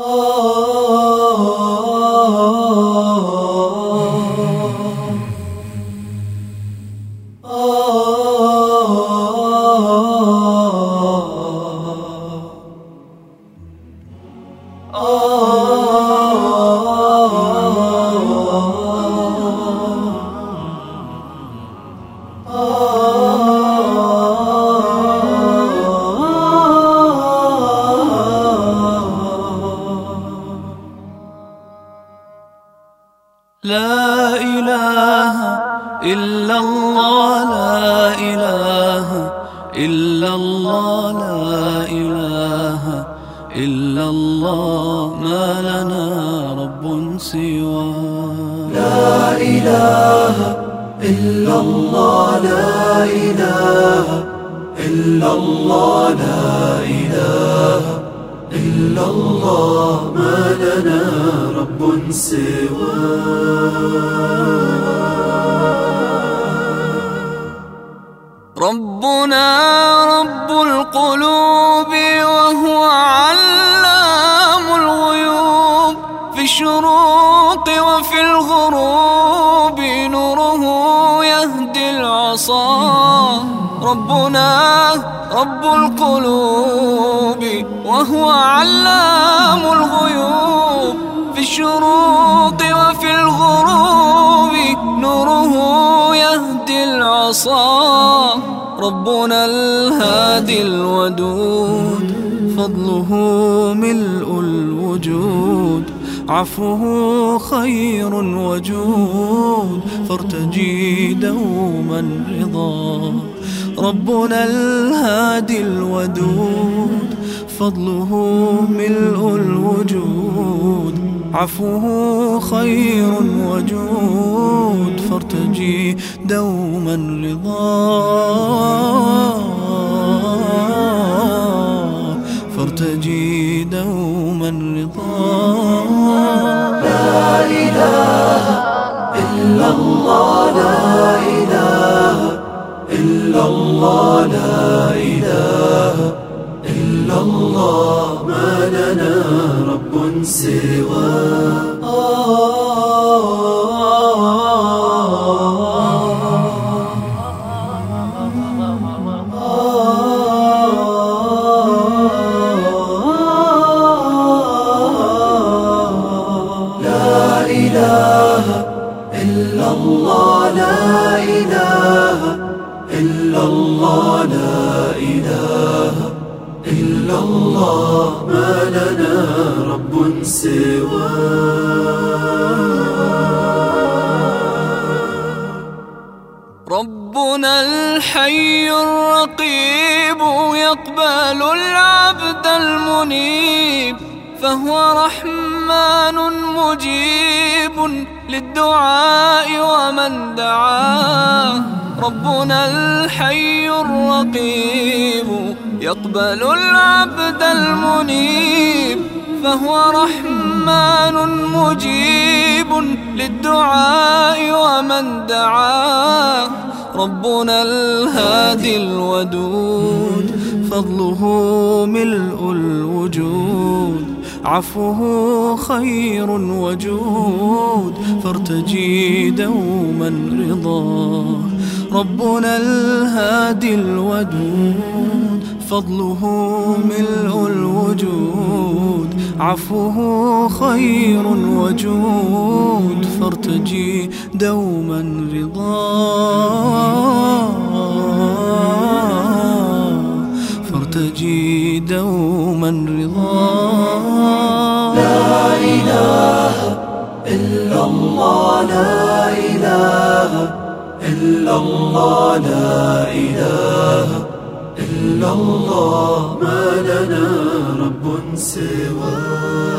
لا إلا الله لا إله إلا الله لا إله إلا الله ما لنا رب سوى لا إله إلا الله لا إله إلا الله لا إله إلا الله ما لنا رب ربنا ربنا رب القلوب وهو علام الغيوب. في الشروق وفي الغروب نوره يهدي العصا. ربنا الهادي الودود فضله ملء الوجود. عفوه خير وجود فارتجي دوما رضا. ربنا الهادي الودود فضله ملء الوجود. عفوه خير وجود فارتجي دوما رضا. فارتجي دوما رضا. لا إله إلا الله. لا رب لا إله إلا الله لا إله إلا الله لا إله إلا الله. ما لنا رب ربنا الحي الرقيب يقبل العبد المنيب فهو رحمن مجيب للدعاء ومن دعاه. ربنا الحي الرقيب يقبل العبد المنيب فهو رحمن مجيب للدعاء ومن دعاه. ربنا الهادي الودود فضله ملء الوجود. عفوه خير وجود فارتجي دوما رضا ربنا الهادي الودود فضله ملء الوجود عفوه خير وجود فارتجي دوما رضا. فارتجي دوما رضا. الله لا إله إلا الله ما لنا رب سواه